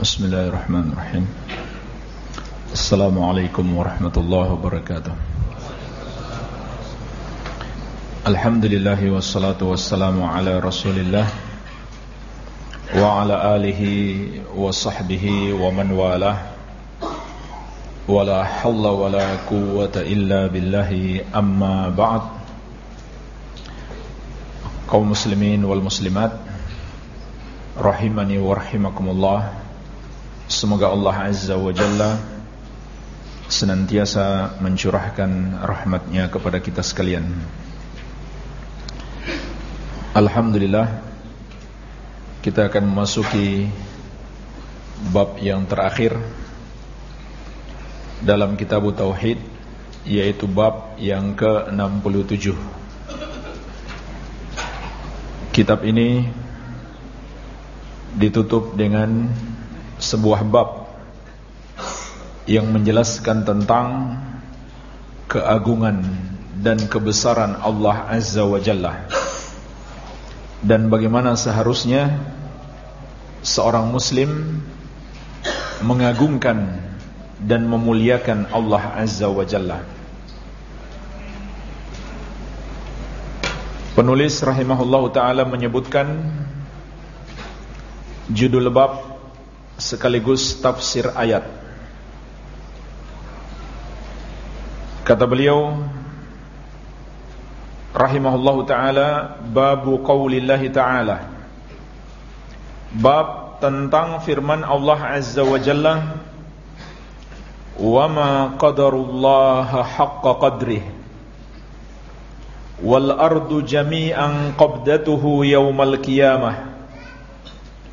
بسم الله الرحمن الرحيم السلام عليكم ورحمة الله وبركاته الحمد لله والصلاة والسلام على رسول الله وعلى آله وصحبه ومن والاه ولا حول ولا قوة إلا بالله أما بعد kaum muslimin wal muslimat rahimani wa rahimakumullah semoga Allah azza wa jalla senantiasa mencurahkan rahmatnya kepada kita sekalian. Alhamdulillah kita akan memasuki bab yang terakhir dalam kitab tauhid yaitu bab yang ke-67. Kitab ini ditutup dengan sebuah bab yang menjelaskan tentang keagungan dan kebesaran Allah Azza wa Jalla. Dan bagaimana seharusnya seorang muslim mengagungkan dan memuliakan Allah Azza wa Jalla. Penulis rahimahullah ta'ala menyebutkan Judul bab sekaligus tafsir ayat. Kata beliau Rahimahullah ta'ala Babu qawlillahi ta'ala. Bab tentang firman Allah Azza wa Jalla Wa ma qadarullaha haqqa qadrih wal ardu jami'an qabdatuhu yawmal qiyamah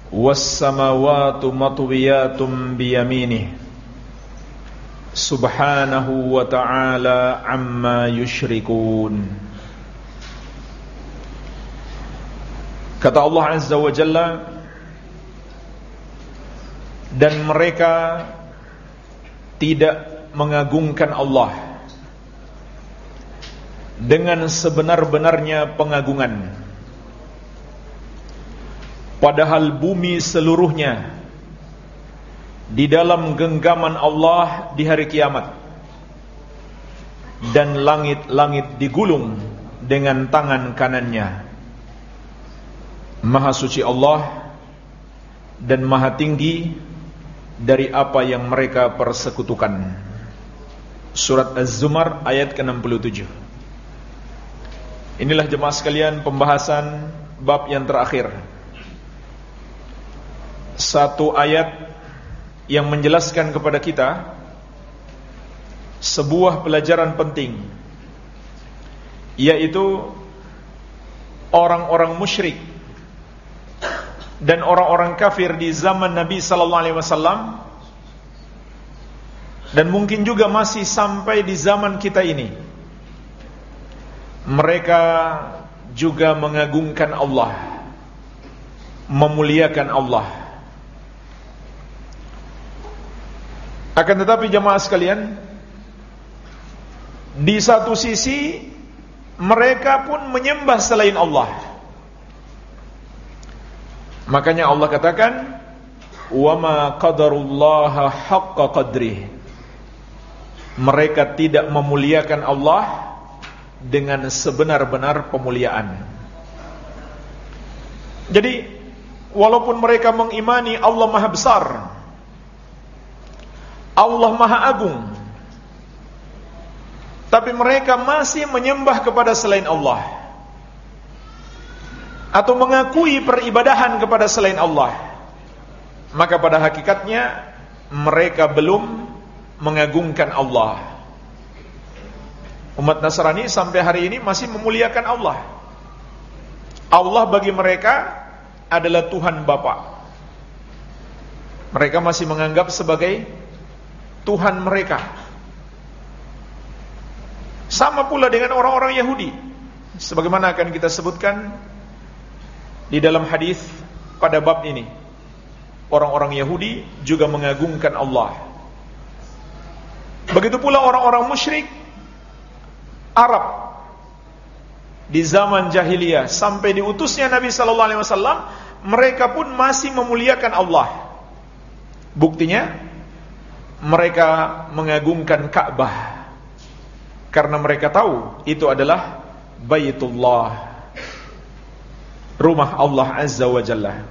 was samawati matwiyatun biyaminih. Subhanahu wa ta'ala amma yushrikun. Kata Allah azza wa jalla dan mereka tidak mengagungkan Allah dengan sebenar-benarnya pengagungan padahal bumi seluruhnya di dalam genggaman Allah di hari kiamat. Dan langit-langit digulung dengan tangan kanannya. Maha suci Allah dan maha tinggi dari apa yang mereka persekutukan. Surat Az-Zumar ayat ke-67. Inilah jemaah sekalian pembahasan bab yang terakhir. Satu ayat yang menjelaskan kepada kita sebuah pelajaran penting yaitu orang-orang musyrik dan orang-orang kafir di zaman Nabi sallallahu alaihi wasallam dan mungkin juga masih sampai di zaman kita ini. Mereka juga mengagungkan Allah memuliakan Allah akan tetapi jemaah sekalian di satu sisi mereka pun menyembah selain Allah makanya Allah katakan wa ma qadarullaha haqqa qadrih mereka tidak memuliakan Allah dengan sebenar-benar pemuliaan. Jadi walaupun mereka mengimani Allah Maha Besar, Allah Maha Agung, tapi mereka masih menyembah kepada selain Allah atau mengakui peribadahan kepada selain Allah. Maka pada hakikatnya mereka belum mengagungkan Allah. Umat Nasrani sampai hari ini masih memuliakan Allah. Allah bagi mereka adalah Tuhan Bapa. Mereka masih menganggap sebagai Tuhan mereka. Sama pula dengan orang-orang Yahudi. Sebagaimana akan kita sebutkan di dalam hadis pada bab ini. Orang-orang Yahudi juga mengagungkan Allah. Begitu pula orang-orang musyrik Arab di zaman jahiliyah sampai diutusnya Nabi sallallahu alaihi wasallam mereka pun masih memuliakan Allah Buktinya mereka mengagungkan Ka'bah karena mereka tahu itu adalah Baitullah rumah Allah Azza wa Jalla.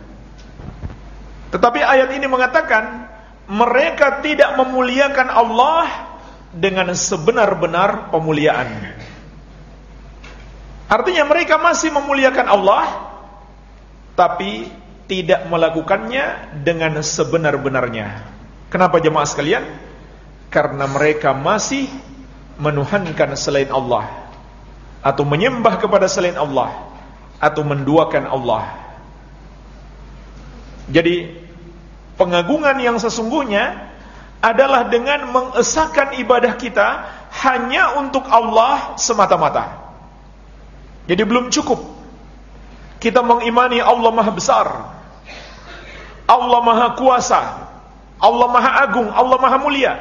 Tetapi ayat ini mengatakan mereka tidak memuliakan Allah dengan sebenar-benar pemuliaan. Artinya mereka masih memuliakan Allah tapi tidak melakukannya dengan sebenar-benarnya. Kenapa jemaah sekalian? Karena mereka masih menuhankan selain Allah atau menyembah kepada selain Allah atau menduakan Allah. Jadi pengagungan yang sesungguhnya adalah dengan mengesahkan ibadah kita hanya untuk Allah semata-mata. Jadi belum cukup kita mengimani Allah Maha Besar, Allah Maha Kuasa, Allah Maha Agung, Allah Maha Mulia.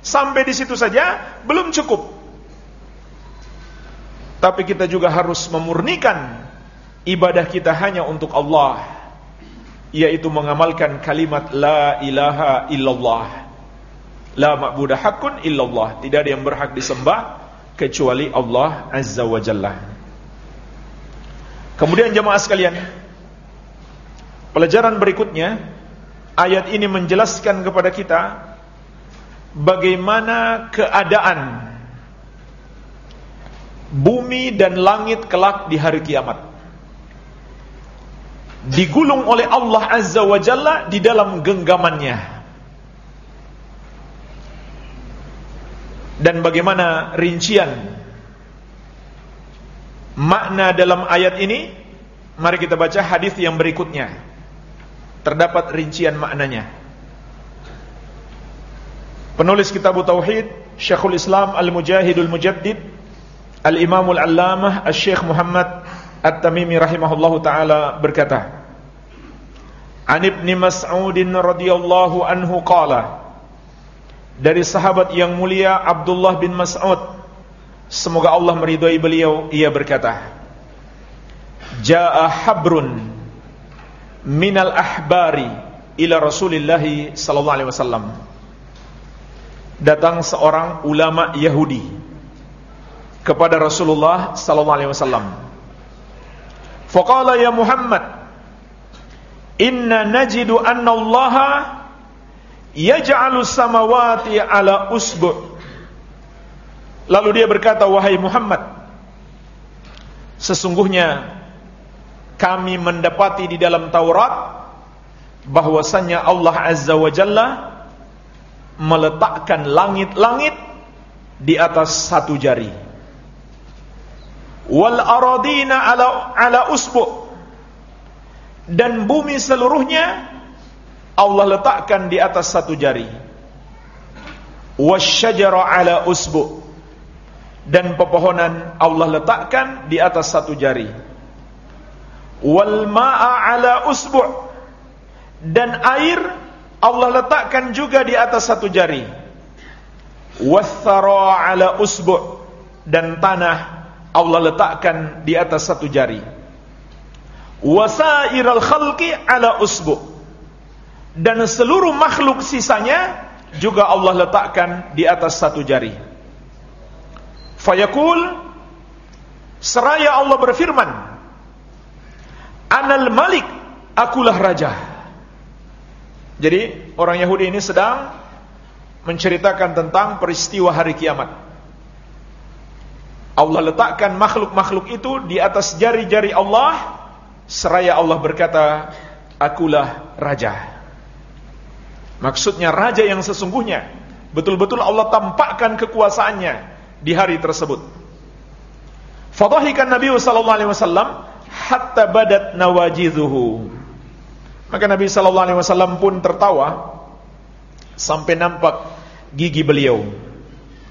Sampai di situ saja belum cukup. Tapi kita juga harus memurnikan ibadah kita hanya untuk Allah, yaitu mengamalkan kalimat la ilaha illallah. La ma'budu haqqun illallah. Tidak ada yang berhak disembah kecuali Allah Azza wa Jalla. Kemudian jemaah sekalian, pelajaran berikutnya ayat ini menjelaskan kepada kita bagaimana keadaan bumi dan langit kelak di hari kiamat. Digulung oleh Allah Azza wa Jalla di dalam genggamannya. Dan bagaimana rincian makna dalam ayat ini mari kita baca hadis yang berikutnya terdapat rincian maknanya. Penulis kitab tauhid Syekhul Islam Al-Mujahidul Mujaddid Al-Imamul Allamah Al-Syekh Muhammad At-Tamimi rahimahullahu taala berkata An Ibni Mas'udin radhiyallahu anhu qala dari sahabat yang mulia Abdullah bin Mas'ud Semoga Allah meridhai beliau Ia berkata Ja'a habrun Minal ahbari Ila Rasulullah Sallallahu alaihi wasallam. Datang seorang ulama Yahudi Kepada Rasulullah Sallallahu alaihi wasallam. Faqala ya Muhammad Inna najidu anna allaha Yaj'alu samawati ala usbu' Lalu dia berkata, "Wahai Muhammad, sesungguhnya kami mendapati di dalam Taurat bahwasanya Allah Azza wa Jalla meletakkan langit-langit di atas satu jari. Wal aradina ala ala usbu dan bumi seluruhnya Allah letakkan di atas satu jari. Wasyajara ala usbu dan pepohonan Allah letakkan di atas satu jari. Wal ma'a ala usbu' dan air Allah letakkan juga di atas satu jari. Wathara ala usbu' dan tanah Allah letakkan di atas satu jari. Wasairal khalqi ala usbu' dan seluruh makhluk sisanya juga Allah letakkan di atas satu jari. Fayaqul seraya Allah berfirman, "Anal Malik, akulah raja." Jadi, orang Yahudi ini sedang menceritakan tentang peristiwa hari kiamat. Allah letakkan makhluk-makhluk itu di atas jari-jari Allah seraya Allah berkata, "Akulah raja." Maksudnya raja yang sesungguhnya betul-betul Allah tampakkan kekuasaannya di hari tersebut. Fadahikan Nabi sallallahu hatta badat nawajidhuhu. Maka Nabi sallallahu alaihi wasallam pun tertawa sampai nampak gigi beliau.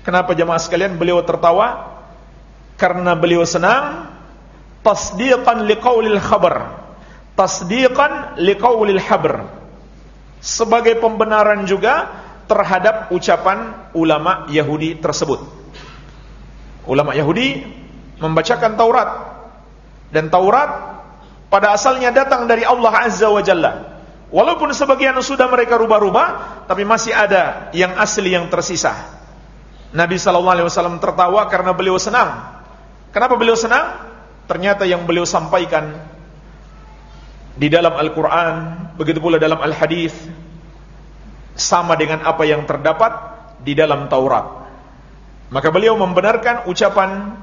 Kenapa jemaah sekalian beliau tertawa? Karena beliau senang tasdiqan liqaulil khabar. Tasdiqan liqaulil habr. Sebagai pembenaran juga terhadap ucapan ulama Yahudi tersebut ulama Yahudi membacakan Taurat dan Taurat pada asalnya datang dari Allah Azza wa Jalla Walaupun sebagian sudah mereka rubah-rubah, tapi masih ada yang asli yang tersisa. Nabi sallallahu alaihi wasallam tertawa karena beliau senang. Kenapa beliau senang? Ternyata yang beliau sampaikan di dalam Al-Qur'an, begitu pula dalam Al-Hadis sama dengan apa yang terdapat di dalam Taurat. Maka beliau membenarkan ucapan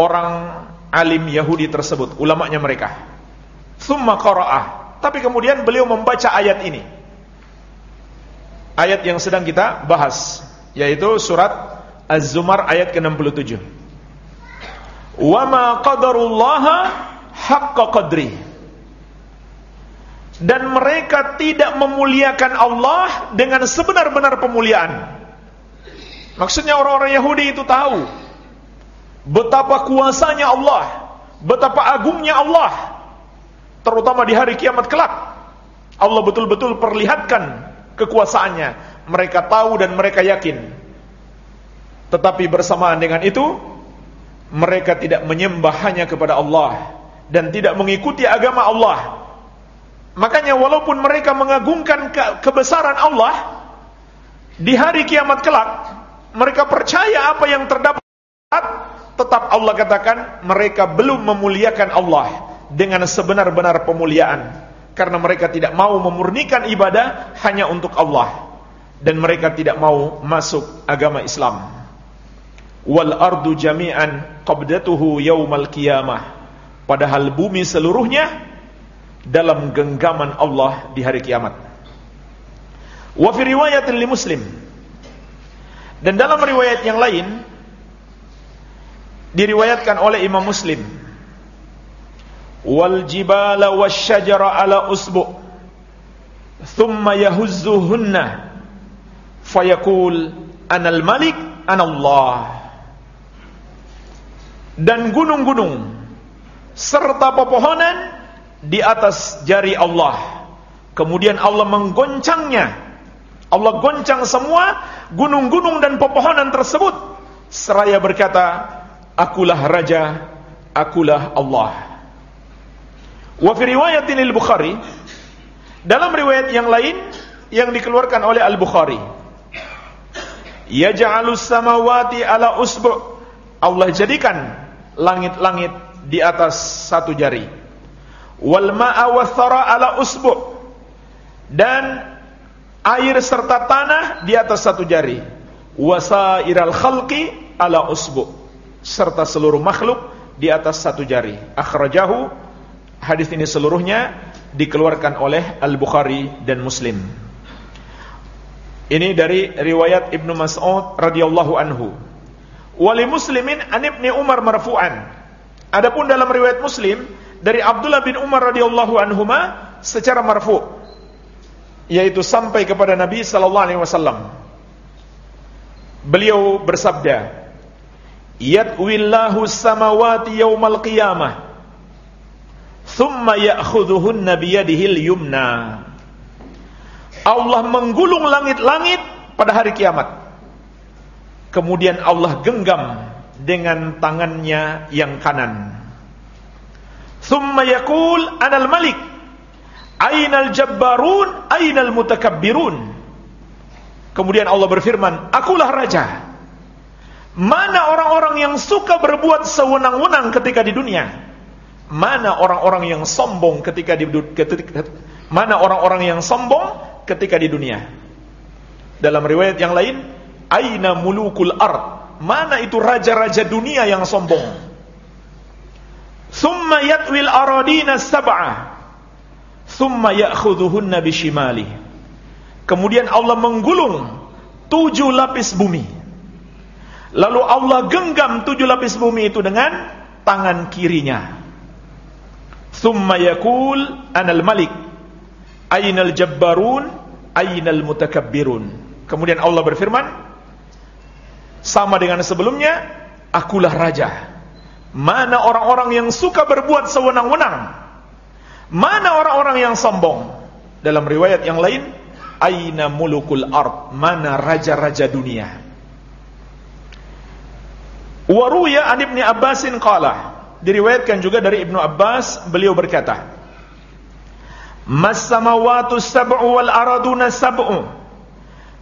orang alim Yahudi tersebut, ulamanya mereka. Thumma qara'ah tapi kemudian beliau membaca ayat ini. Ayat yang sedang kita bahas, yaitu surat Az-Zumar ayat ke-67. Wa ma qadarullaha haqqa qadri. Dan mereka tidak memuliakan Allah dengan sebenar-benar pemuliaan. Maksudnya orang-orang Yahudi itu tahu betapa kuasanya Allah, betapa agungnya Allah terutama di hari kiamat kelak. Allah betul-betul perlihatkan kekuasaannya. Mereka tahu dan mereka yakin. Tetapi bersamaan dengan itu, mereka tidak menyembah hanya kepada Allah dan tidak mengikuti agama Allah. Makanya walaupun mereka mengagungkan ke kebesaran Allah di hari kiamat kelak, mereka percaya apa yang terdapat tetap Allah katakan mereka belum memuliakan Allah dengan sebenar-benar pemuliaan. Karena mereka tidak mau memurnikan ibadah hanya untuk Allah. Dan mereka tidak mau masuk agama Islam. Wal ardu jami'an qabdatuhu yaumal qiyamah. Padahal bumi seluruhnya dalam genggaman Allah di hari kiamat. Wa fi riwayatin li muslim. Dan dalam riwayat yang lain diriwayatkan oleh Imam Muslim. Wal jibala wasyajara ala usbu thumma yahuzzuhunna fayaqul anal malik anallah. Dan gunung-gunung serta pepohonan di atas jari Allah. Kemudian Allah menggoncangnya. Allah goncang semua gunung-gunung dan pepohonan tersebut. Seraya berkata akulah raja akulah Allah. Wa fi riwayatin al-Bukhari dalam riwayat yang lain yang dikeluarkan oleh Al-Bukhari Yaj'alus samawati ala usbu' Allah jadikan langit-langit di atas satu jari. Wal ma'a wathara ala usbu' dan air serta tanah di atas satu jari. Wasairal khalqi ala usbu' serta seluruh makhluk di atas satu jari akhrajahu Hadis ini seluruhnya dikeluarkan oleh Al-Bukhari dan Muslim. Ini dari riwayat Ibnu Mas'ud radhiyallahu anhu. Wali Muslimin an Ibni Umar marfu'an. Adapun dalam riwayat Muslim dari Abdullah bin Umar radhiyallahu anhuma secara marfu' yaitu sampai kepada Nabi sallallahu alaihi wasallam. Beliau bersabda, "Yatwillahu samawati yaumal qiyamah." thumma ya'khudhuhunna biyadihil yumna. Allah menggulung langit-langit pada hari kiamat. Kemudian Allah genggam dengan tangannya yang kanan. Thumma yaqul anal malik ainal jabbarun ainal mutakabbirun. Kemudian Allah berfirman akulah raja mana orang-orang yang suka berbuat sewenang-wenang ketika di dunia mana orang-orang yang sombong ketika di ketika, mana orang-orang yang sombong ketika di dunia. Dalam riwayat yang lain, aina mulukul ard? Mana itu raja-raja dunia yang sombong? Thumma yatwil aradina sab'ah. Thumma ya'khudhuhunna bishimali. Kemudian Allah menggulung tujuh lapis bumi. Lalu Allah genggam tujuh lapis bumi itu dengan tangan kirinya. Thumma yakul anal malik. Aynal jabbarun Aynal mutakabbirun. Kemudian Allah berfirman Sama dengan sebelumnya Akulah raja. Mana orang-orang yang suka berbuat sewenang-wenang? Mana orang-orang yang sombong? Dalam riwayat yang lain Aina mulukul ard? Mana raja-raja dunia Waruya an ibni Abbasin qala Diriwayatkan juga dari Ibnu Abbas, beliau berkata, Mas samawatu sab'u wal araduna sab'u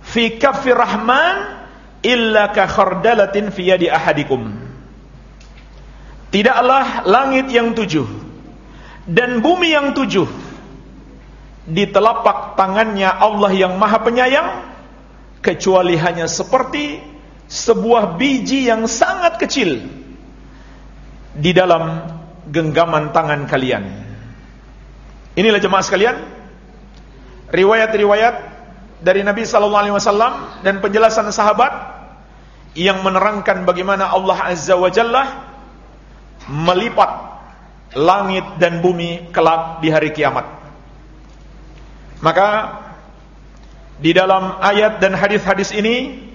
fi kaffi rahman illa ka khardalatin fi yadi ahadikum. Tidaklah langit yang tujuh dan bumi yang tujuh di telapak tangannya Allah yang Maha Penyayang kecuali hanya seperti sebuah biji yang sangat kecil di dalam genggaman tangan kalian. Inilah jemaah sekalian, riwayat-riwayat dari Nabi sallallahu alaihi wasallam dan penjelasan sahabat yang menerangkan bagaimana Allah Azza wa Jalla melipat langit dan bumi kelak di hari kiamat. Maka di dalam ayat dan hadis-hadis ini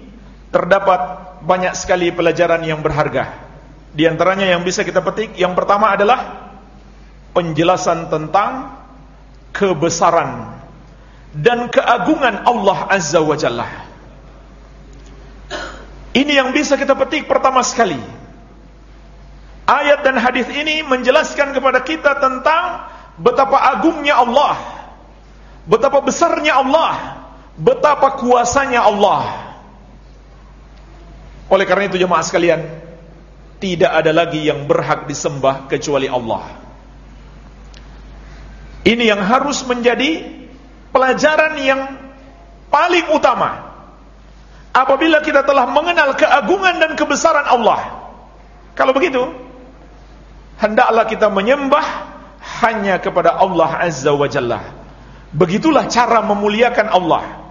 terdapat banyak sekali pelajaran yang berharga. Di antaranya yang bisa kita petik, yang pertama adalah penjelasan tentang kebesaran dan keagungan Allah Azza wa Jalla. Ini yang bisa kita petik pertama sekali. Ayat dan hadis ini menjelaskan kepada kita tentang betapa agungnya Allah, betapa besarnya Allah, betapa kuasanya Allah. Oleh karena itu jemaah sekalian, tidak ada lagi yang berhak disembah kecuali Allah. Ini yang harus menjadi pelajaran yang paling utama. Apabila kita telah mengenal keagungan dan kebesaran Allah. Kalau begitu, hendaklah kita menyembah hanya kepada Allah Azza wa Jalla. Begitulah cara memuliakan Allah.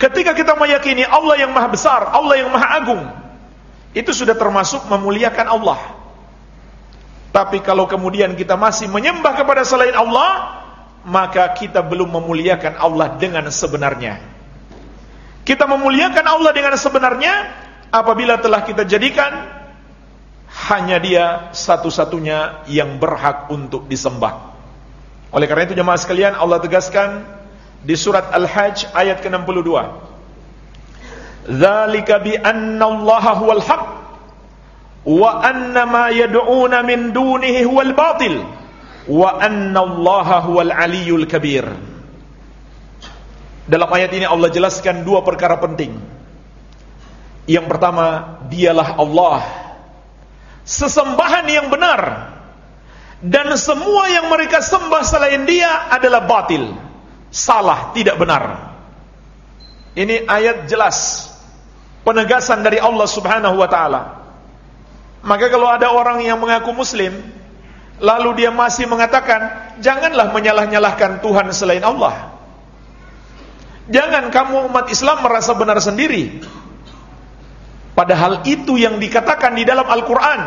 Ketika kita meyakini Allah yang maha besar, Allah yang maha agung, itu sudah termasuk memuliakan Allah. Tapi kalau kemudian kita masih menyembah kepada selain Allah, maka kita belum memuliakan Allah dengan sebenarnya. Kita memuliakan Allah dengan sebenarnya apabila telah kita jadikan hanya Dia satu-satunya yang berhak untuk disembah. Oleh karena itu jemaah sekalian, Allah tegaskan di surat Al-Hajj ayat ke-62. Dzalika bi anna Allah huwal haqq wa anna ma yad'una min dunihi huwal batil wa anna allaha huwal aliyul kabir. Dalam ayat ini Allah jelaskan dua perkara penting. Yang pertama dialah Allah. Sesembahan yang benar dan semua yang mereka sembah selain dia adalah batil salah tidak benar. Ini ayat jelas. Penegasan dari Allah Subhanahu wa taala. Maka kalau ada orang yang mengaku muslim Lalu dia masih mengatakan Janganlah menyalah-nyalahkan Tuhan selain Allah. Jangan kamu umat Islam merasa benar sendiri. Padahal itu yang dikatakan di dalam Al-Quran.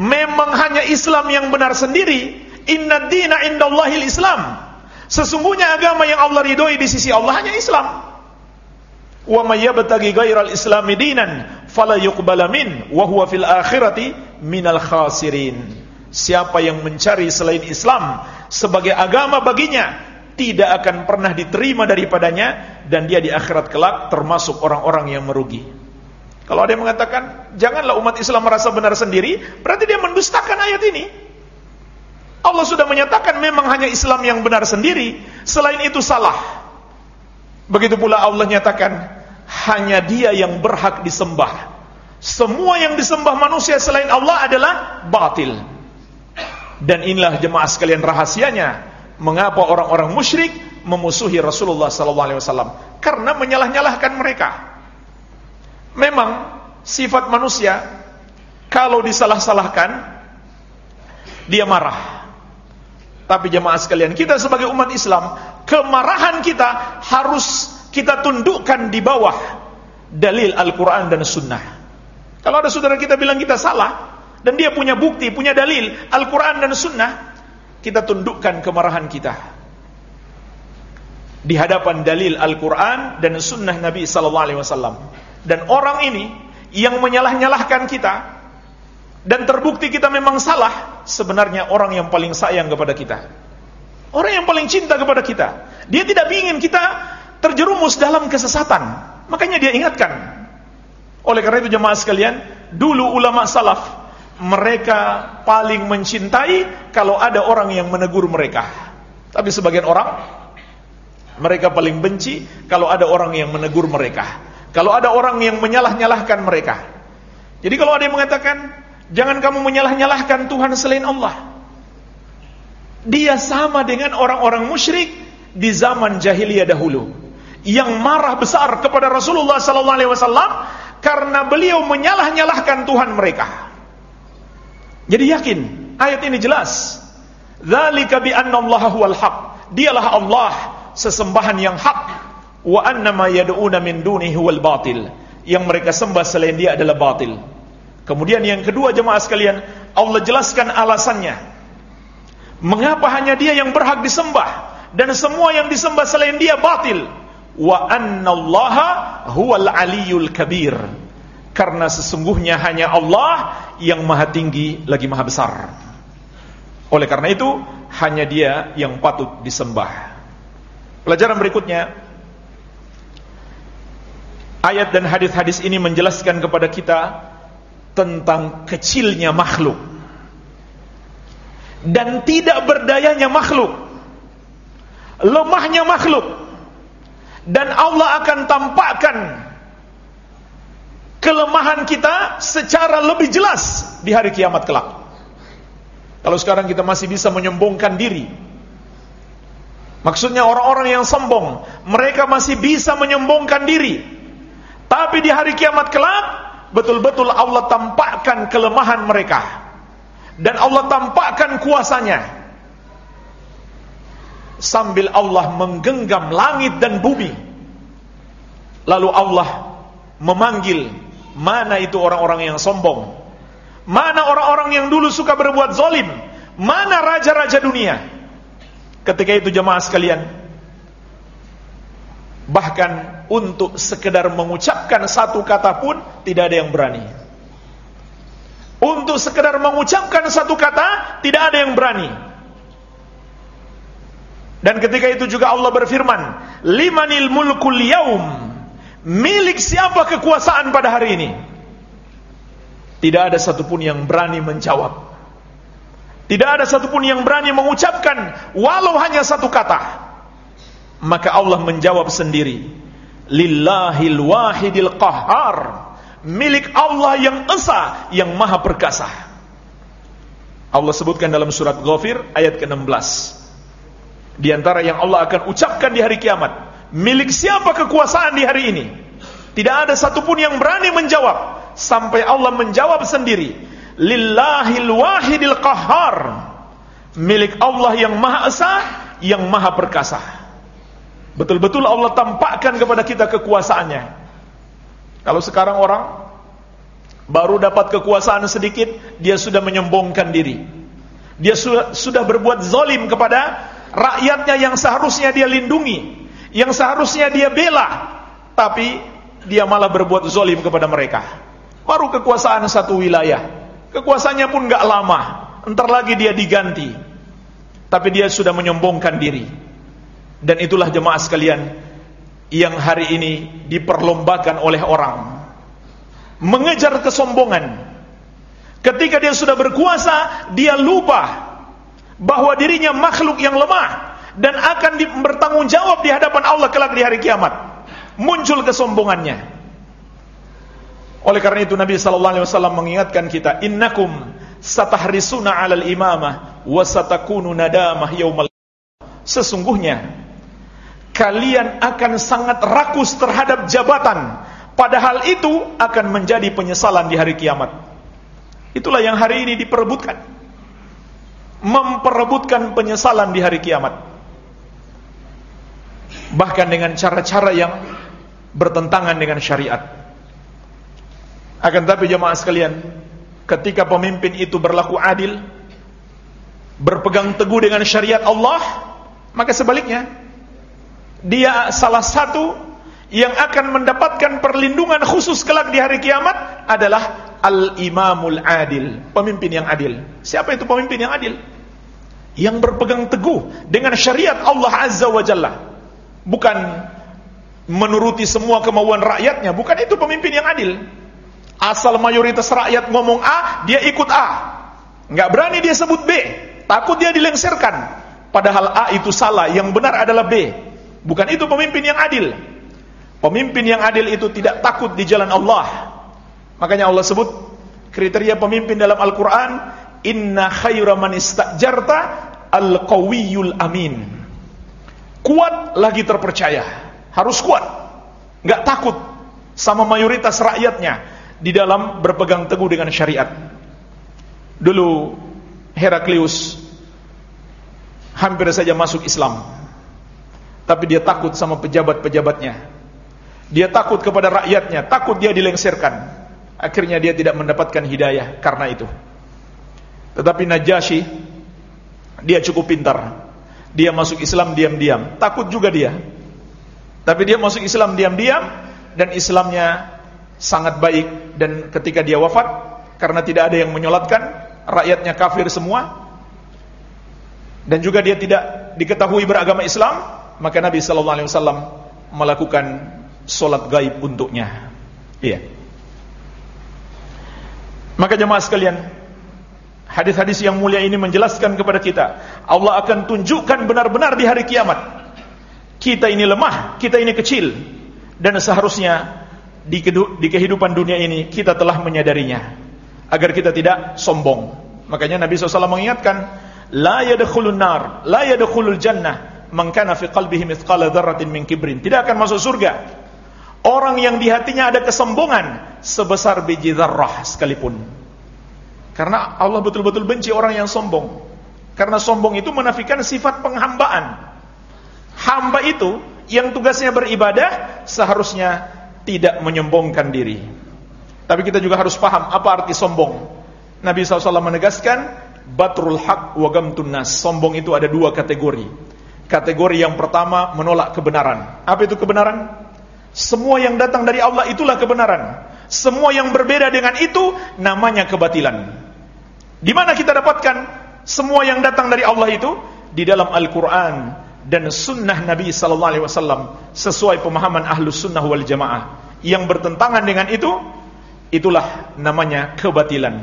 Memang hanya Islam yang benar sendiri. Inna dina indallahil Islam Sesungguhnya agama yang Allah ridhoi di sisi Allah hanya Islam. Wa may yabtaghi ghairal islami dinan fala yuqbala min wa huwa fil akhirati minal khasirin. Siapa yang mencari selain Islam sebagai agama baginya tidak akan pernah diterima daripadanya dan dia di akhirat kelak termasuk orang-orang yang merugi. Kalau ada yang mengatakan janganlah umat Islam merasa benar sendiri berarti dia mendustakan ayat ini Allah sudah menyatakan memang hanya Islam yang benar sendiri selain itu salah Begitu pula Allah nyatakan hanya Dia yang berhak disembah. Semua yang disembah manusia selain Allah adalah batil. Dan inilah jemaah sekalian rahasianya mengapa orang-orang musyrik memusuhi Rasulullah sallallahu alaihi wasallam karena menyalah-nyalahkan mereka. Memang sifat manusia kalau disalah-salahkan dia marah. Tapi jemaah sekalian, kita sebagai umat Islam, kemarahan kita harus kita tundukkan di bawah dalil Al-Quran dan Sunnah. Kalau ada saudara kita bilang kita salah, dan dia punya bukti, punya dalil Al-Quran dan Sunnah, kita tundukkan kemarahan kita. Di hadapan dalil Al-Quran dan Sunnah Nabi Sallallahu Alaihi Wasallam. Dan orang ini yang menyalah-nyalahkan kita, dan terbukti kita memang salah, sebenarnya orang yang paling sayang kepada kita. Orang yang paling cinta kepada kita. Dia tidak ingin kita terjerumus dalam kesesatan. Makanya dia ingatkan. Oleh karena itu jemaah sekalian, dulu ulama salaf mereka paling mencintai kalau ada orang yang menegur mereka. Tapi sebagian orang mereka paling benci kalau ada orang yang menegur mereka. Kalau ada orang yang menyalah-nyalahkan mereka. Jadi kalau ada yang mengatakan, jangan kamu menyalah-nyalahkan Tuhan selain Allah. Dia sama dengan orang-orang musyrik di zaman jahiliyah dahulu yang marah besar kepada Rasulullah sallallahu alaihi wasallam karena beliau menyalah-nyalahkan Tuhan mereka. Jadi yakin, ayat ini jelas. Dzalika bi anna Allah huwal haq. Dialah Allah sesembahan yang hak wa anna ma yad'una min dunihi huwal batil. Yang mereka sembah selain dia adalah batil. Kemudian yang kedua jemaah sekalian, Allah jelaskan alasannya. Mengapa hanya dia yang berhak disembah dan semua yang disembah selain dia batil? Wa anna Allah huwal aliyul kabir. Karena sesungguhnya hanya Allah yang maha tinggi lagi maha besar. Oleh karena itu, hanya dia yang patut disembah. Pelajaran berikutnya, ayat dan hadis-hadis ini menjelaskan kepada kita tentang kecilnya makhluk. Dan tidak berdayanya makhluk, lemahnya makhluk, dan Allah akan tampakkan kelemahan kita secara lebih jelas di hari kiamat kelak. Kalau sekarang kita masih bisa menyombongkan diri, maksudnya orang-orang yang sombong, mereka masih bisa menyombongkan diri, tapi di hari kiamat kelak, betul-betul Allah tampakkan kelemahan mereka. Dan Allah tampakkan kuasanya. Sambil Allah menggenggam langit dan bumi. Lalu Allah memanggil mana itu orang-orang yang sombong. Mana orang-orang yang dulu suka berbuat zalim mana raja-raja dunia. Ketika itu jemaah sekalian bahkan untuk sekedar mengucapkan satu kata pun tidak ada yang berani untuk sekedar mengucapkan satu kata tidak ada yang berani. Dan ketika itu juga Allah berfirman, "Limanil mulkul yaum?" Milik siapa kekuasaan pada hari ini? Tidak ada satupun yang berani menjawab. Tidak ada satupun yang berani mengucapkan walau hanya satu kata. Maka Allah menjawab sendiri, "Lillahil wahidil qahhar." Milik Allah yang esa, yang maha perkasa. Allah sebutkan dalam surat Ghafir ayat ke-16. Di antara yang Allah akan ucapkan di hari kiamat, milik siapa kekuasaan di hari ini? Tidak ada satupun yang berani menjawab sampai Allah menjawab sendiri. Lillahil wahidil qahhar. Milik Allah yang maha esa, yang maha perkasa. Betul-betul Allah tampakkan kepada kita kekuasaannya. Kalau sekarang orang baru dapat kekuasaan sedikit, dia sudah menyombongkan diri. Dia sudah, sudah berbuat zolim kepada rakyatnya yang seharusnya dia lindungi, yang seharusnya dia bela, tapi dia malah berbuat zolim kepada mereka. Baru kekuasaan satu wilayah, kekuasaannya pun gak lama, entar lagi dia diganti, tapi dia sudah menyombongkan diri. Dan itulah jemaah sekalian, yang hari ini diperlombakan oleh orang. Mengejar kesombongan. Ketika dia sudah berkuasa dia lupa bahwa dirinya makhluk yang lemah dan akan bertanggung jawab di hadapan Allah kelak di hari kiamat. Muncul kesombongannya. Oleh karena itu Nabi sallallahu alaihi wasallam mengingatkan kita innakum satahrisuna 'alal imamah wa satakunu nadamah yaumal sesungguhnya kalian akan sangat rakus terhadap jabatan. Padahal itu akan menjadi penyesalan di hari kiamat. Itulah yang hari ini diperebutkan. Memperebutkan penyesalan di hari kiamat. Bahkan dengan cara-cara yang bertentangan dengan syariat. Akan tapi jemaah sekalian ketika pemimpin itu berlaku adil berpegang teguh dengan syariat Allah maka sebaliknya dia salah satu yang akan mendapatkan perlindungan khusus kelak di hari kiamat adalah al-imamul adil, pemimpin yang adil. Siapa itu pemimpin yang adil? Yang berpegang teguh dengan syariat Allah Azza wa Jalla. Bukan menuruti semua kemauan rakyatnya, bukan itu pemimpin yang adil. Asal mayoritas rakyat ngomong A, dia ikut A. Enggak berani dia sebut B, takut dia dilengsarkan. padahal A itu salah, yang benar adalah B. Bukan itu pemimpin yang adil. Pemimpin yang adil itu tidak takut di jalan Allah. Makanya Allah sebut kriteria pemimpin dalam Al-Quran, Inna khaira man istajarta al-qawiyul amin. Kuat lagi terpercaya. Harus kuat. Nggak takut sama mayoritas rakyatnya di dalam berpegang teguh dengan syariat. Dulu Heraklius hampir saja masuk Islam. Tapi dia takut sama pejabat-pejabatnya. Dia takut kepada rakyatnya, takut dia dilengsirkan. Akhirnya dia tidak mendapatkan hidayah karena itu. Tetapi Najasyi dia cukup pintar. Dia masuk Islam diam-diam, takut juga dia. Tapi dia masuk Islam diam-diam dan Islamnya sangat baik dan ketika dia wafat karena tidak ada yang menyolatkan, rakyatnya kafir semua. Dan juga dia tidak diketahui beragama Islam, maka Nabi sallallahu alaihi wasallam melakukan solat gaib untuknya. Iya. Maka jemaah sekalian, hadis-hadis yang mulia ini menjelaskan kepada kita, Allah akan tunjukkan benar-benar di hari kiamat. Kita ini lemah, kita ini kecil, dan seharusnya di, kehidupan dunia ini kita telah menyadarinya, agar kita tidak sombong. Makanya Nabi SAW mengingatkan, la yadkhulun nar, la yadkhulul jannah, man kana fi qalbihi mithqala dzarratin min kibrin. Tidak akan masuk surga Orang yang di hatinya ada kesombongan sebesar biji zarrah sekalipun. Karena Allah betul-betul benci orang yang sombong. Karena sombong itu menafikan sifat penghambaan. Hamba itu yang tugasnya beribadah seharusnya tidak menyombongkan diri. Tapi kita juga harus paham apa arti sombong. Nabi SAW menegaskan, Batrul haq wa gamtun nas. Sombong itu ada dua kategori. Kategori yang pertama menolak kebenaran. Apa itu kebenaran? Semua yang datang dari Allah itulah kebenaran. Semua yang berbeda dengan itu namanya kebatilan. Di mana kita dapatkan semua yang datang dari Allah itu? Di dalam Al-Quran dan Sunnah Nabi Sallallahu Alaihi Wasallam sesuai pemahaman Ahlus Sunnah wal Jamaah. Yang bertentangan dengan itu, itulah namanya kebatilan.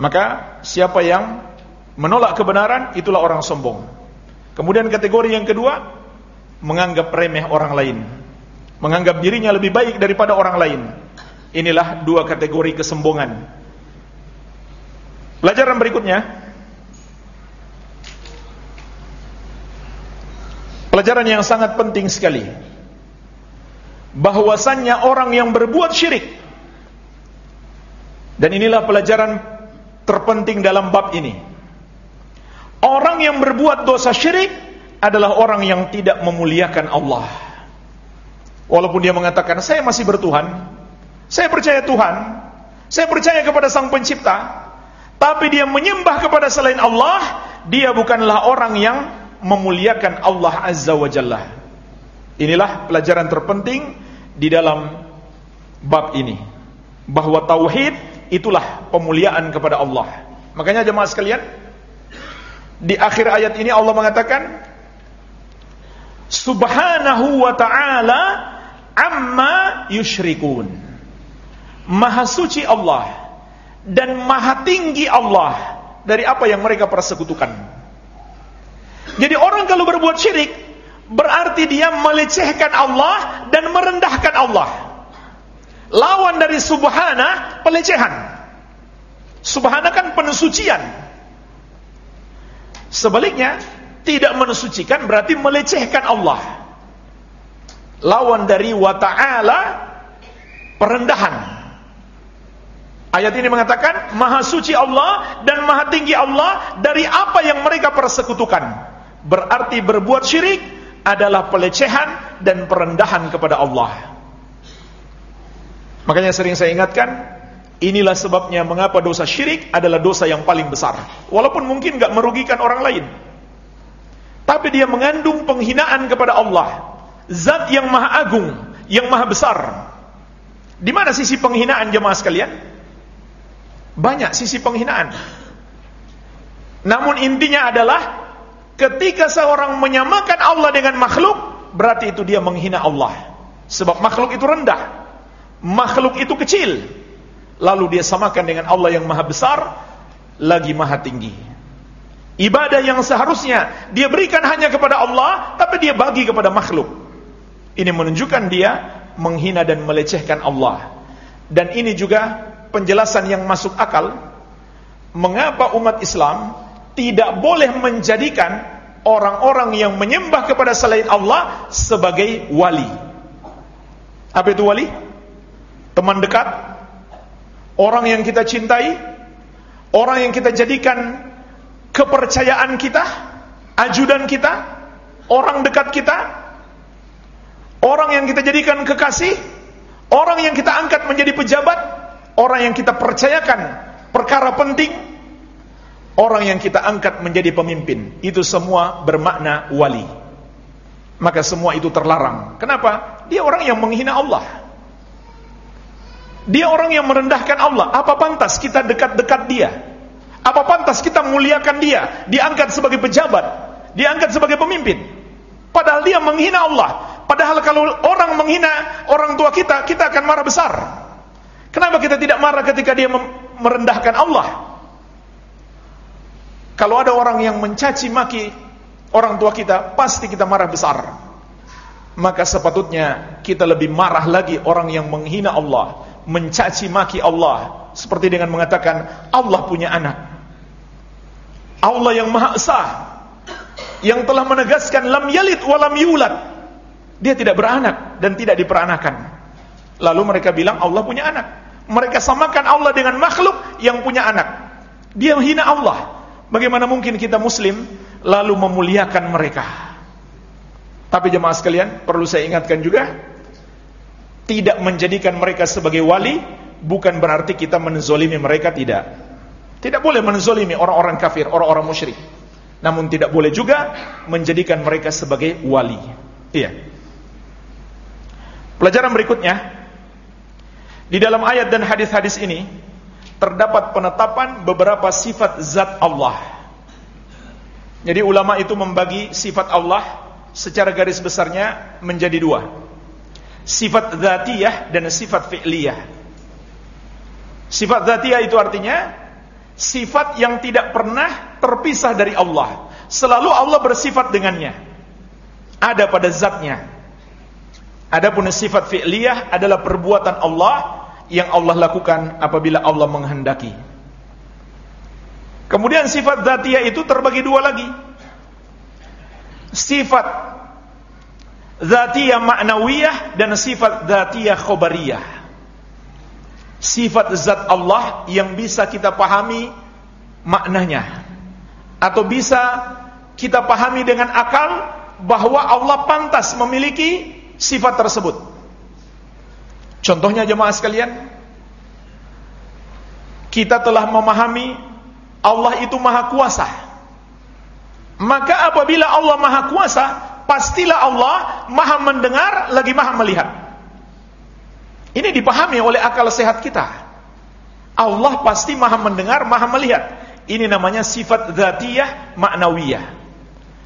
Maka siapa yang menolak kebenaran itulah orang sombong. Kemudian kategori yang kedua menganggap remeh orang lain menganggap dirinya lebih baik daripada orang lain. Inilah dua kategori kesombongan. Pelajaran berikutnya Pelajaran yang sangat penting sekali bahwasannya orang yang berbuat syirik dan inilah pelajaran terpenting dalam bab ini. Orang yang berbuat dosa syirik adalah orang yang tidak memuliakan Allah. Walaupun dia mengatakan saya masih bertuhan, saya percaya Tuhan, saya percaya kepada Sang Pencipta, tapi dia menyembah kepada selain Allah, dia bukanlah orang yang memuliakan Allah Azza wa Jalla. Inilah pelajaran terpenting di dalam bab ini. Bahwa tauhid itulah pemuliaan kepada Allah. Makanya jemaah sekalian, di akhir ayat ini Allah mengatakan Subhanahu wa ta'ala amma yushrikun. Maha suci Allah dan maha tinggi Allah dari apa yang mereka persekutukan. Jadi orang kalau berbuat syirik berarti dia melecehkan Allah dan merendahkan Allah. Lawan dari subhana pelecehan. Subhana kan pensucian. Sebaliknya, tidak mensucikan berarti melecehkan Allah lawan dari wa ta'ala perendahan. Ayat ini mengatakan maha suci Allah dan maha tinggi Allah dari apa yang mereka persekutukan. Berarti berbuat syirik adalah pelecehan dan perendahan kepada Allah. Makanya sering saya ingatkan, inilah sebabnya mengapa dosa syirik adalah dosa yang paling besar. Walaupun mungkin gak merugikan orang lain. Tapi dia mengandung penghinaan kepada Allah Zat yang maha agung, yang maha besar. Di mana sisi penghinaan jemaah sekalian? Banyak sisi penghinaan. Namun intinya adalah ketika seorang menyamakan Allah dengan makhluk, berarti itu dia menghina Allah. Sebab makhluk itu rendah. Makhluk itu kecil. Lalu dia samakan dengan Allah yang maha besar, lagi maha tinggi. Ibadah yang seharusnya dia berikan hanya kepada Allah, tapi dia bagi kepada makhluk. Ini menunjukkan dia menghina dan melecehkan Allah. Dan ini juga penjelasan yang masuk akal mengapa umat Islam tidak boleh menjadikan orang-orang yang menyembah kepada selain Allah sebagai wali. Apa itu wali? Teman dekat, orang yang kita cintai, orang yang kita jadikan kepercayaan kita, ajudan kita, orang dekat kita, orang yang kita jadikan kekasih, orang yang kita angkat menjadi pejabat, orang yang kita percayakan perkara penting, orang yang kita angkat menjadi pemimpin. Itu semua bermakna wali. Maka semua itu terlarang. Kenapa? Dia orang yang menghina Allah. Dia orang yang merendahkan Allah. Apa pantas kita dekat-dekat dia? Apa pantas kita muliakan dia, diangkat sebagai pejabat, diangkat sebagai pemimpin? Padahal dia menghina Allah. Padahal kalau orang menghina orang tua kita, kita akan marah besar. Kenapa kita tidak marah ketika dia merendahkan Allah? Kalau ada orang yang mencaci maki orang tua kita, pasti kita marah besar. Maka sepatutnya kita lebih marah lagi orang yang menghina Allah, mencaci maki Allah, seperti dengan mengatakan Allah punya anak. Allah yang Maha Esa yang telah menegaskan lam yalid wa lam yulad. Dia tidak beranak dan tidak diperanakan. Lalu mereka bilang Allah punya anak. Mereka samakan Allah dengan makhluk yang punya anak. Dia menghina Allah. Bagaimana mungkin kita muslim lalu memuliakan mereka? Tapi jemaah sekalian, perlu saya ingatkan juga tidak menjadikan mereka sebagai wali bukan berarti kita menzolimi mereka tidak. Tidak boleh menzolimi orang-orang kafir, orang-orang musyrik. Namun tidak boleh juga menjadikan mereka sebagai wali. Iya. Pelajaran berikutnya di dalam ayat dan hadis-hadis ini terdapat penetapan beberapa sifat zat Allah. Jadi ulama itu membagi sifat Allah secara garis besarnya menjadi dua. Sifat zatiyah dan sifat fi'liyah. Sifat zatiyah itu artinya sifat yang tidak pernah terpisah dari Allah. Selalu Allah bersifat dengannya. Ada pada zatnya. Adapun sifat fi'liyah adalah perbuatan Allah yang Allah lakukan apabila Allah menghendaki. Kemudian sifat zatiyah itu terbagi dua lagi. Sifat zatiyah ma'nawiyah dan sifat zatiyah khobariyah sifat zat Allah yang bisa kita pahami maknanya atau bisa kita pahami dengan akal bahwa Allah pantas memiliki sifat tersebut. Contohnya jemaah sekalian, kita telah memahami Allah itu maha kuasa. Maka apabila Allah maha kuasa, pastilah Allah maha mendengar lagi maha melihat. Ini dipahami oleh akal sehat kita. Allah pasti maha mendengar, maha melihat. Ini namanya sifat zatiyah ma'nawiyah.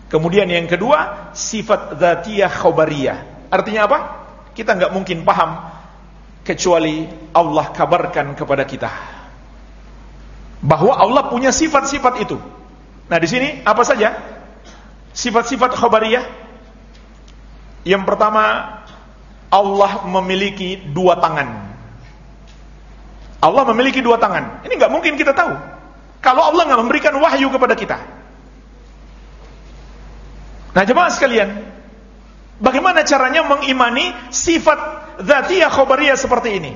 Kemudian yang kedua, sifat zatiyah khobariyah. Artinya apa? Kita nggak mungkin paham kecuali Allah kabarkan kepada kita bahwa Allah punya sifat-sifat itu. Nah, di sini apa saja? Sifat-sifat khobariyah. Yang pertama, Allah memiliki dua tangan. Allah memiliki dua tangan. Ini nggak mungkin kita tahu. Kalau Allah nggak memberikan wahyu kepada kita. Nah jemaah sekalian, bagaimana caranya mengimani sifat zatiyah khobariyah seperti ini?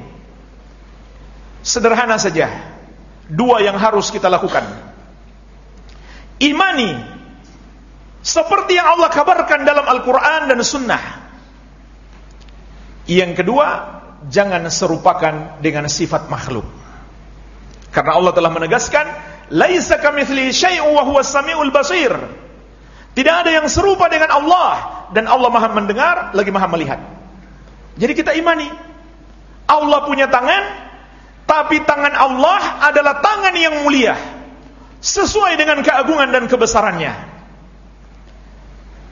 Sederhana saja. Dua yang harus kita lakukan. Imani seperti yang Allah kabarkan dalam Al-Quran dan Sunnah yang kedua, jangan serupakan dengan sifat makhluk. Karena Allah telah menegaskan, "Laisa kamitsli syai'un wa huwas samiul basir." Tidak ada yang serupa dengan Allah dan Allah Maha mendengar lagi Maha melihat. Jadi kita imani Allah punya tangan, tapi tangan Allah adalah tangan yang mulia sesuai dengan keagungan dan kebesarannya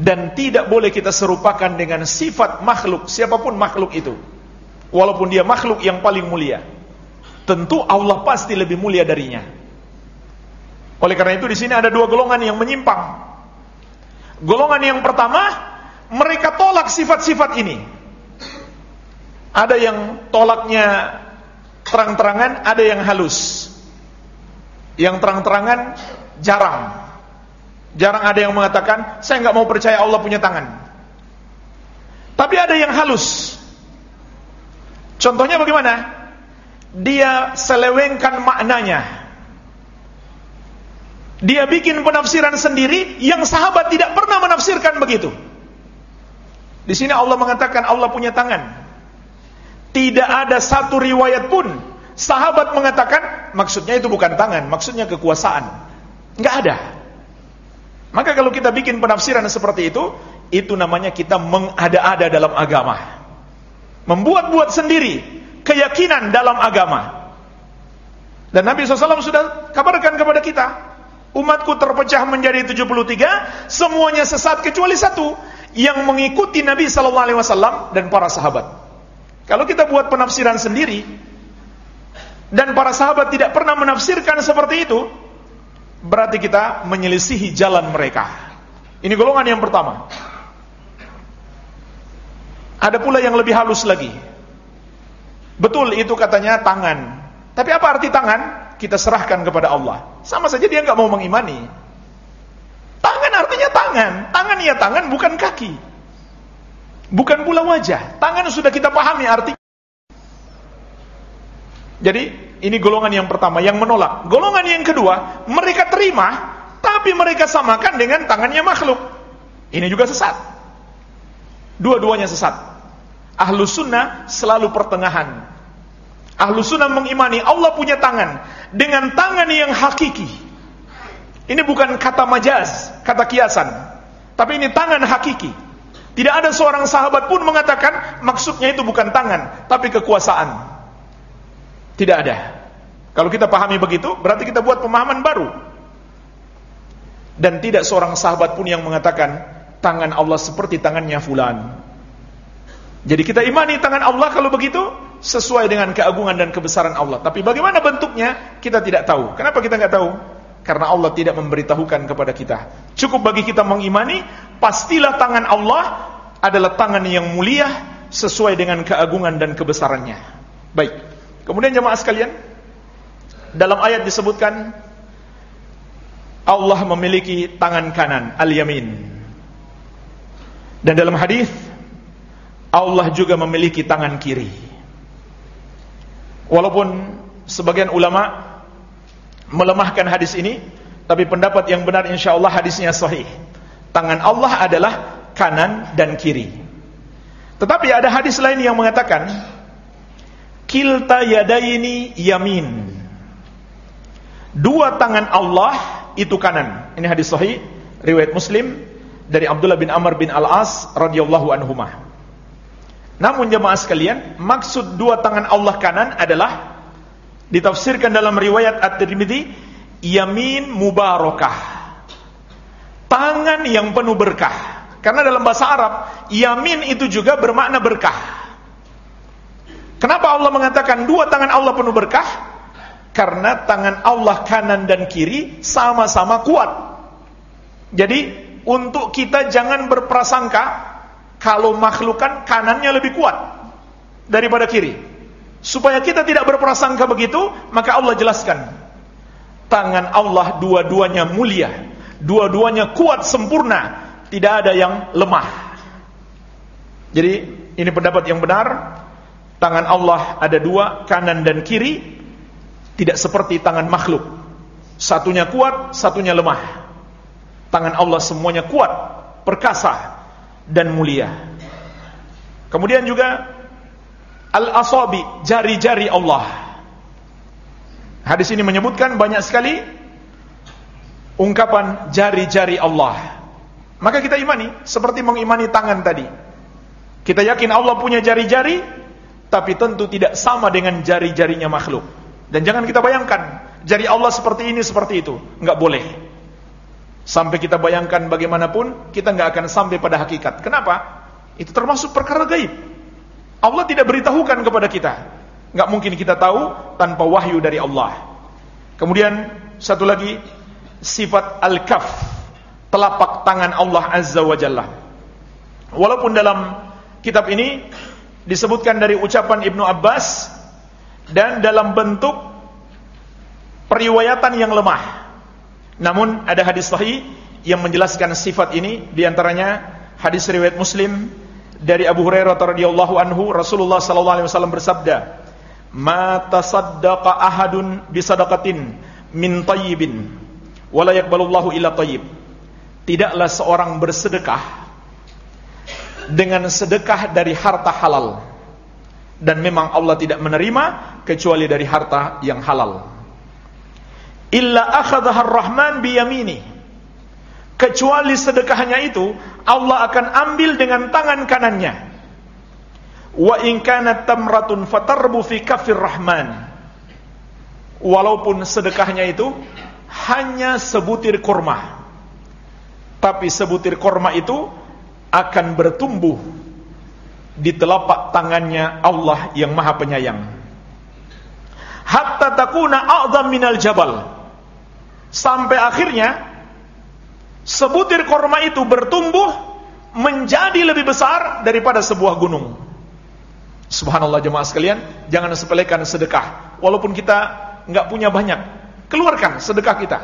dan tidak boleh kita serupakan dengan sifat makhluk siapa pun makhluk itu walaupun dia makhluk yang paling mulia tentu Allah pasti lebih mulia darinya Oleh karena itu di sini ada dua golongan yang menyimpang. Golongan yang pertama, mereka tolak sifat-sifat ini. Ada yang tolaknya terang-terangan, ada yang halus. Yang terang-terangan jarang. Jarang ada yang mengatakan, saya nggak mau percaya Allah punya tangan. Tapi ada yang halus. Contohnya bagaimana? Dia selewengkan maknanya. Dia bikin penafsiran sendiri yang sahabat tidak pernah menafsirkan begitu. Di sini Allah mengatakan Allah punya tangan. Tidak ada satu riwayat pun sahabat mengatakan maksudnya itu bukan tangan, maksudnya kekuasaan. Enggak ada. Maka kalau kita bikin penafsiran seperti itu, itu namanya kita mengada-ada dalam agama. Membuat-buat sendiri keyakinan dalam agama. Dan Nabi SAW sudah kabarkan kepada kita, umatku terpecah menjadi 73, semuanya sesat kecuali satu yang mengikuti Nabi SAW dan para sahabat. Kalau kita buat penafsiran sendiri dan para sahabat tidak pernah menafsirkan seperti itu, berarti kita menyelisihi jalan mereka. Ini golongan yang pertama. Ada pula yang lebih halus lagi. Betul itu katanya tangan. Tapi apa arti tangan? Kita serahkan kepada Allah. Sama saja dia nggak mau mengimani. Tangan artinya tangan. Tangan ya tangan bukan kaki. Bukan pula wajah. Tangan sudah kita pahami arti. Jadi ini golongan yang pertama yang menolak. Golongan yang kedua, mereka terima tapi mereka samakan dengan tangannya makhluk. Ini juga sesat. Dua-duanya sesat. Ahlu sunnah selalu pertengahan. Ahlu sunnah mengimani Allah punya tangan. Dengan tangan yang hakiki. Ini bukan kata majaz, kata kiasan. Tapi ini tangan hakiki. Tidak ada seorang sahabat pun mengatakan maksudnya itu bukan tangan, tapi kekuasaan. Tidak ada. Kalau kita pahami begitu, berarti kita buat pemahaman baru. Dan tidak seorang sahabat pun yang mengatakan tangan Allah seperti tangannya fulan. Jadi kita imani tangan Allah kalau begitu sesuai dengan keagungan dan kebesaran Allah. Tapi bagaimana bentuknya kita tidak tahu. Kenapa kita nggak tahu? Karena Allah tidak memberitahukan kepada kita. Cukup bagi kita mengimani, pastilah tangan Allah adalah tangan yang mulia sesuai dengan keagungan dan kebesarannya. Baik. Kemudian jemaah sekalian, dalam ayat disebutkan Allah memiliki tangan kanan, al-yamin. Dan dalam hadis Allah juga memiliki tangan kiri. Walaupun sebagian ulama melemahkan hadis ini, tapi pendapat yang benar insya Allah hadisnya sahih. Tangan Allah adalah kanan dan kiri. Tetapi ada hadis lain yang mengatakan kilta yadaini yamin. Dua tangan Allah itu kanan. Ini hadis sahih riwayat Muslim dari Abdullah bin Amr bin Al-As radhiyallahu anhumah. Namun jemaah sekalian, maksud dua tangan Allah kanan adalah ditafsirkan dalam riwayat At-Tirmidzi yamin mubarakah. Tangan yang penuh berkah. Karena dalam bahasa Arab, yamin itu juga bermakna berkah. Kenapa Allah mengatakan dua tangan Allah penuh berkah? Karena tangan Allah kanan dan kiri sama-sama kuat. Jadi, untuk kita jangan berprasangka kalau makhluk kan kanannya lebih kuat daripada kiri. Supaya kita tidak berprasangka begitu, maka Allah jelaskan. Tangan Allah dua-duanya mulia, dua-duanya kuat sempurna, tidak ada yang lemah. Jadi ini pendapat yang benar. Tangan Allah ada dua, kanan dan kiri, tidak seperti tangan makhluk. Satunya kuat, satunya lemah. Tangan Allah semuanya kuat, perkasa, dan mulia. Kemudian juga al-asabi, jari-jari Allah. Hadis ini menyebutkan banyak sekali ungkapan jari-jari Allah. Maka kita imani seperti mengimani tangan tadi. Kita yakin Allah punya jari-jari, tapi tentu tidak sama dengan jari-jarinya makhluk. Dan jangan kita bayangkan jari Allah seperti ini seperti itu, enggak boleh. Sampai kita bayangkan bagaimanapun, kita nggak akan sampai pada hakikat. Kenapa? Itu termasuk perkara gaib. Allah tidak beritahukan kepada kita. Nggak mungkin kita tahu tanpa wahyu dari Allah. Kemudian satu lagi, sifat al-kaf, telapak tangan Allah Azza wa Jalla. Walaupun dalam kitab ini disebutkan dari ucapan Ibnu Abbas dan dalam bentuk periwayatan yang lemah. Namun ada hadis sahih yang menjelaskan sifat ini di antaranya hadis riwayat Muslim dari Abu Hurairah radhiyallahu anhu Rasulullah sallallahu alaihi wasallam bersabda, "Ma tasaddaqa ahadun bi sadaqatin min tayyibin wa la yaqbalullahu illa tayyib." Tidaklah seorang bersedekah dengan sedekah dari harta halal dan memang Allah tidak menerima kecuali dari harta yang halal. Illa akhadhaha ar-Rahman biyamini. Kecuali sedekahnya itu Allah akan ambil dengan tangan kanannya. Wa in kanat tamratun fatarbu fi kafir rahman. Walaupun sedekahnya itu hanya sebutir kurma. Tapi sebutir kurma itu akan bertumbuh di telapak tangannya Allah yang Maha Penyayang. Hatta takuna a'zam minal jabal. Sampai akhirnya sebutir korma itu bertumbuh menjadi lebih besar daripada sebuah gunung. Subhanallah jemaah sekalian, jangan sepelekan sedekah. Walaupun kita nggak punya banyak, keluarkan sedekah kita.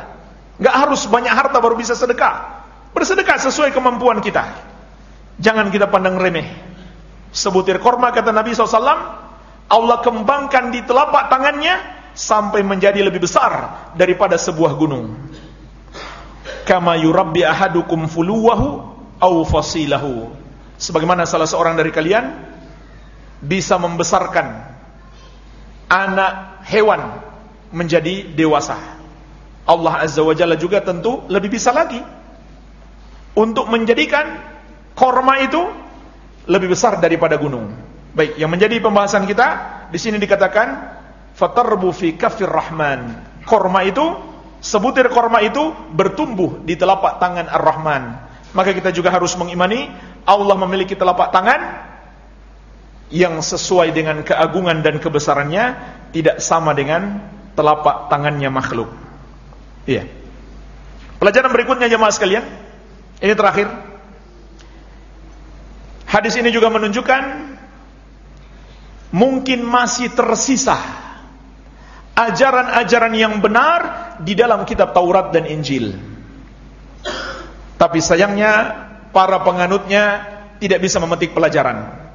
Nggak harus banyak harta baru bisa sedekah. Bersedekah sesuai kemampuan kita. Jangan kita pandang remeh. Sebutir korma kata Nabi SAW, Allah kembangkan di telapak tangannya sampai menjadi lebih besar daripada sebuah gunung. Kama yurabbi ahadukum fuluwahu au fasilahu. Sebagaimana salah seorang dari kalian bisa membesarkan anak hewan menjadi dewasa. Allah Azza wa Jalla juga tentu lebih bisa lagi untuk menjadikan korma itu lebih besar daripada gunung. Baik, yang menjadi pembahasan kita di sini dikatakan fatarbu fi kafir rahman. Korma itu sebutir korma itu bertumbuh di telapak tangan Ar-Rahman. Maka kita juga harus mengimani Allah memiliki telapak tangan yang sesuai dengan keagungan dan kebesarannya tidak sama dengan telapak tangannya makhluk. Iya. Pelajaran berikutnya jemaah sekalian. Ini terakhir. Hadis ini juga menunjukkan mungkin masih tersisa ajaran-ajaran yang benar di dalam kitab Taurat dan Injil. Tapi sayangnya para penganutnya tidak bisa memetik pelajaran.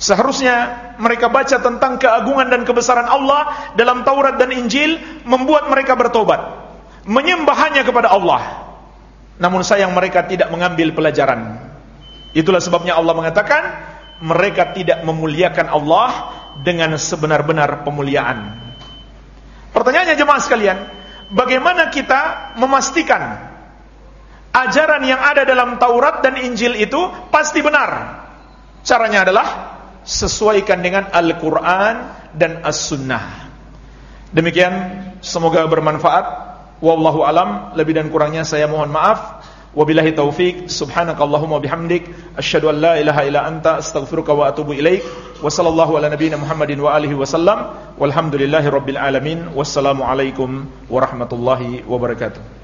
Seharusnya mereka baca tentang keagungan dan kebesaran Allah dalam Taurat dan Injil membuat mereka bertobat, menyembah hanya kepada Allah. Namun sayang mereka tidak mengambil pelajaran. Itulah sebabnya Allah mengatakan mereka tidak memuliakan Allah dengan sebenar-benar pemuliaan. Pertanyaannya jemaah sekalian, bagaimana kita memastikan ajaran yang ada dalam Taurat dan Injil itu pasti benar? Caranya adalah sesuaikan dengan Al-Quran dan As-Sunnah. Demikian, semoga bermanfaat. Wallahu alam, lebih dan kurangnya saya mohon maaf. Wabillahi taufik, subhanakallahumma bihamdik, asyhadu an la ilaha illa anta, astaghfiruka wa atubu ilaik. Wa sallallahu ala nabiyyina Muhammadin wa alihi wasallam. Walhamdulillahi rabbil alamin. Wassalamu alaikum warahmatullahi wabarakatuh.